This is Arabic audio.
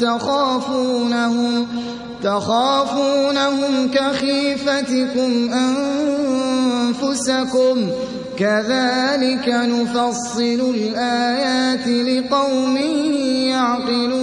تخافونهم تخافونهم كخيفتكم أنفسكم. كذلك نفصل الآيات لقوم يعقلون.